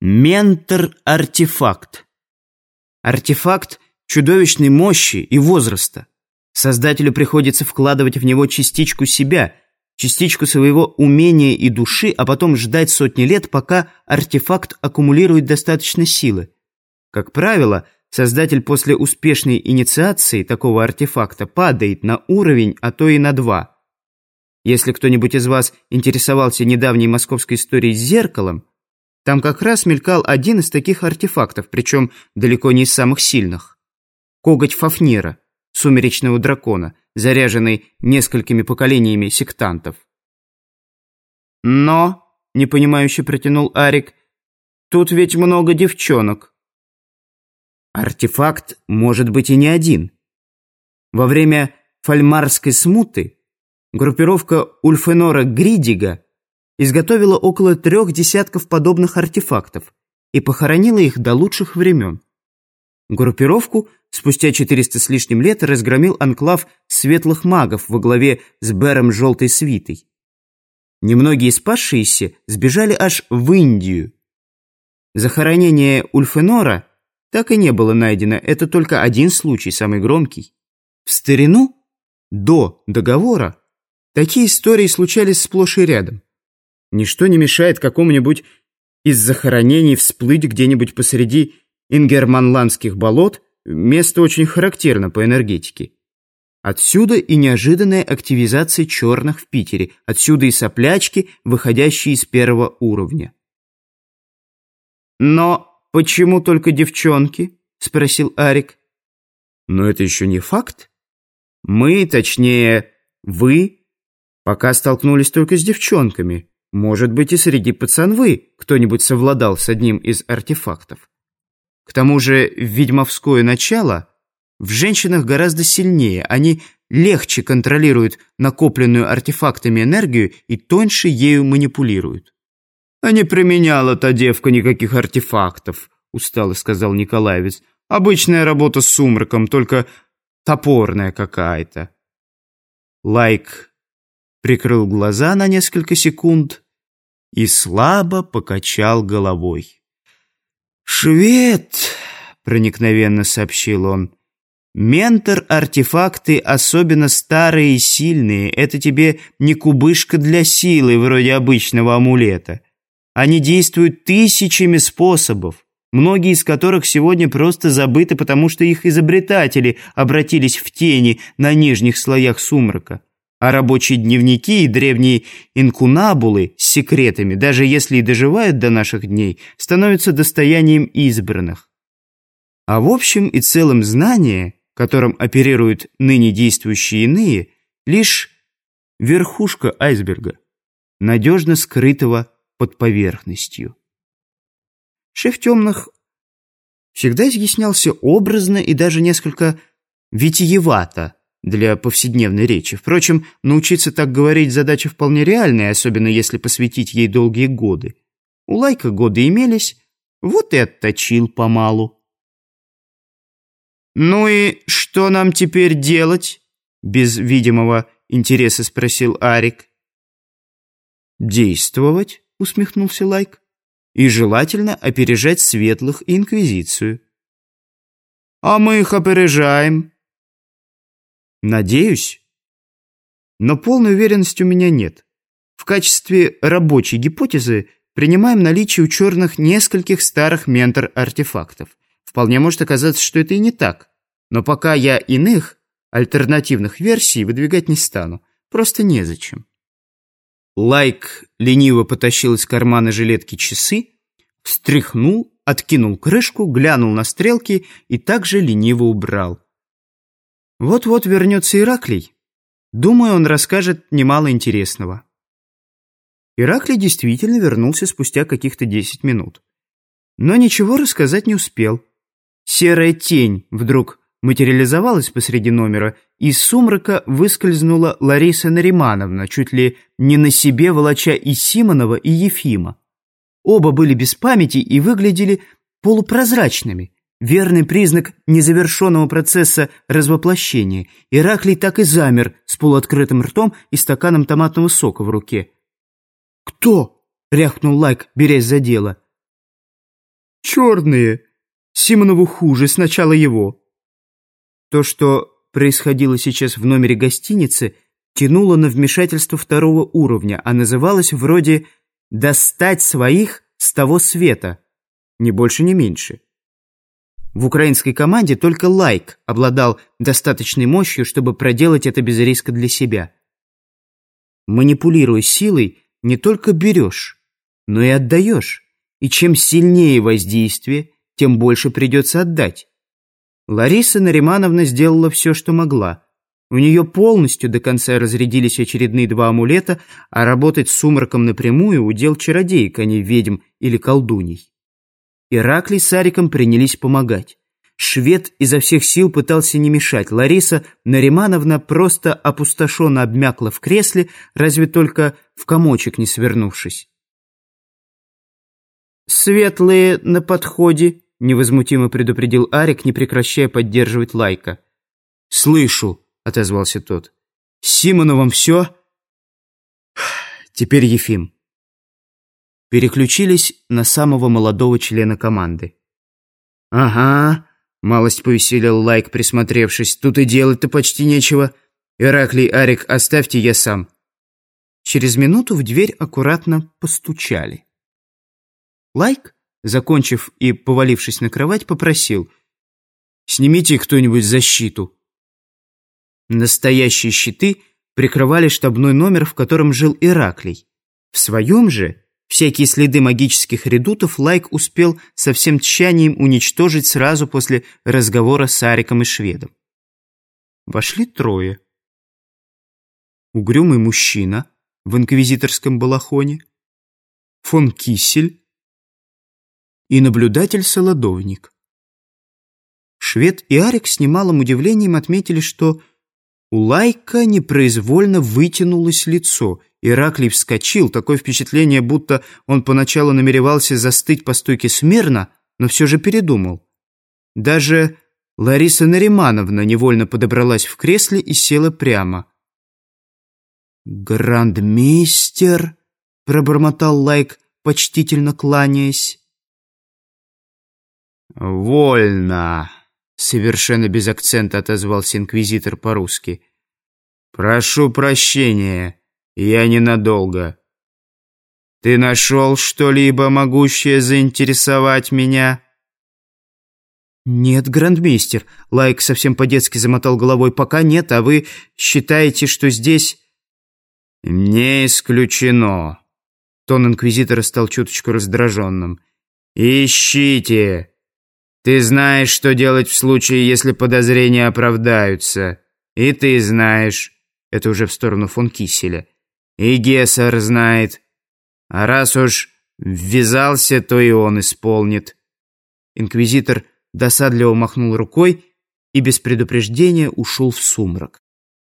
Ментор-артефакт. Артефакт чудовищной мощи и возраста. Создателю приходится вкладывать в него частичку себя, частичку своего умения и души, а потом ждать сотни лет, пока артефакт аккумулирует достаточно силы. Как правило, создатель после успешной инициации такого артефакта падает на уровень, а то и на два. Если кто-нибудь из вас интересовался недавней московской историей с зеркалом, там как раз мелькал один из таких артефактов, причем далеко не из самых сильных. Коготь Фафнира, сумеречного дракона, заряженный несколькими поколениями сектантов. «Но», — непонимающе протянул Арик, — «тут ведь много девчонок». Артефакт может быть и не один. Во время фальмарской смуты группировка Ульфенора Гридига изготовила около трех десятков подобных артефактов и похоронила их до лучших времен. Группировку спустя 400 с лишним лет разгромил анклав светлых магов во главе с Бэром Желтой Свитой. Немногие спасшиеся сбежали аж в Индию. Захоронение Ульфенора так и не было найдено, это только один случай, самый громкий. В старину, до договора, такие истории случались сплошь и рядом. Ничто не мешает какому-нибудь из захоронений всплыть где-нибудь посреди ингерманландских болот, место очень характерно по энергетике. Отсюда и неожиданная активизация черных в Питере, отсюда и соплячки, выходящие из первого уровня. «Но почему только девчонки?» – спросил Арик. «Но это еще не факт. Мы, точнее, вы, пока столкнулись только с девчонками. Может быть, и среди пацанвы кто-нибудь совладал с одним из артефактов. К тому же ведьмовское начало в женщинах гораздо сильнее. Они легче контролируют накопленную артефактами энергию и тоньше ею манипулируют. «А не применяла та девка никаких артефактов», — устало сказал Николаевец. «Обычная работа с сумраком, только топорная какая-то». Лайк прикрыл глаза на несколько секунд и слабо покачал головой. «Швед!» — проникновенно сообщил он. «Ментор-артефакты, особенно старые и сильные, это тебе не кубышка для силы, вроде обычного амулета. Они действуют тысячами способов, многие из которых сегодня просто забыты, потому что их изобретатели обратились в тени на нижних слоях сумрака. А рабочие дневники и древние инкунабулы с секретами, даже если и доживают до наших дней, становятся достоянием избранных. А в общем и целом знание, которым оперируют ныне действующие иные, лишь верхушка айсберга, надежно скрытого под поверхностью. Шеф темных всегда изъяснялся образно и даже несколько витиевато, для повседневной речи. Впрочем, научиться так говорить задача вполне реальная, особенно если посвятить ей долгие годы. У Лайка годы имелись, вот и отточил помалу. «Ну и что нам теперь делать?» Без видимого интереса спросил Арик. «Действовать», — усмехнулся Лайк. «И желательно опережать светлых инквизицию». «А мы их опережаем», Надеюсь. Но полной уверенности у меня нет. В качестве рабочей гипотезы принимаем наличие у черных нескольких старых ментор-артефактов. Вполне может оказаться, что это и не так. Но пока я иных, альтернативных версий выдвигать не стану. Просто незачем. Лайк лениво потащил из кармана жилетки часы, встряхнул, откинул крышку, глянул на стрелки и также лениво убрал. Вот-вот вернется Ираклий. Думаю, он расскажет немало интересного. Ираклий действительно вернулся спустя каких-то десять минут. Но ничего рассказать не успел. Серая тень вдруг материализовалась посреди номера, и из сумрака выскользнула Лариса Наримановна, чуть ли не на себе волоча и Симонова, и Ефима. Оба были без памяти и выглядели полупрозрачными – Верный признак незавершенного процесса развоплощения. Ираклий так и замер с полуоткрытым ртом и стаканом томатного сока в руке. «Кто?» — рявкнул Лайк, берясь за дело. черные. Симонову хуже, сначала его». То, что происходило сейчас в номере гостиницы, тянуло на вмешательство второго уровня, а называлось вроде «достать своих с того света», ни больше, ни меньше. В украинской команде только Лайк обладал достаточной мощью, чтобы проделать это без риска для себя. Манипулируя силой, не только берешь, но и отдаешь. И чем сильнее воздействие, тем больше придется отдать. Лариса Наримановна сделала все, что могла. У нее полностью до конца разрядились очередные два амулета, а работать с сумраком напрямую удел чародеек, а не ведьм или колдуней. Ираклий с Ариком принялись помогать. Швед изо всех сил пытался не мешать. Лариса Наримановна просто опустошенно обмякла в кресле, разве только в комочек не свернувшись. «Светлые на подходе», — невозмутимо предупредил Арик, не прекращая поддерживать Лайка. «Слышу», — отозвался тот. «С Симоновым все?» «Теперь Ефим» переключились на самого молодого члена команды. «Ага», — малость повеселил Лайк, присмотревшись, «тут и делать-то почти нечего. Ираклий, Арик, оставьте я сам». Через минуту в дверь аккуратно постучали. Лайк, закончив и повалившись на кровать, попросил «Снимите кто-нибудь защиту». Настоящие щиты прикрывали штабной номер, в котором жил Ираклий. В своем же Всякие следы магических редутов Лайк успел со всем тщанием уничтожить сразу после разговора с Ариком и шведом. Вошли трое. Угрюмый мужчина в инквизиторском балахоне, фон Кисель и наблюдатель-солодовник. Швед и Арик с немалым удивлением отметили, что у Лайка непроизвольно вытянулось лицо. Ираклий вскочил, такое впечатление, будто он поначалу намеревался застыть по стойке смирно, но все же передумал. Даже Лариса Наримановна невольно подобралась в кресле и села прямо. «Грандмейстер», — пробормотал Лайк, почтительно кланяясь. «Вольно», Совершенно без акцента отозвался инквизитор по-русски. «Прошу прощения, я ненадолго. Ты нашел что-либо могущее заинтересовать меня?» «Нет, грандмейстер», — Лайк совсем по-детски замотал головой, «пока нет, а вы считаете, что здесь...» «Не исключено», — тон инквизитора стал чуточку раздраженным. «Ищите, ты знаешь, что делать в случае, если подозрения оправдаются. И ты знаешь. Это уже в сторону фон Киселя. И Гессер знает. А раз уж ввязался, то и он исполнит. Инквизитор досадливо махнул рукой и без предупреждения ушел в сумрак.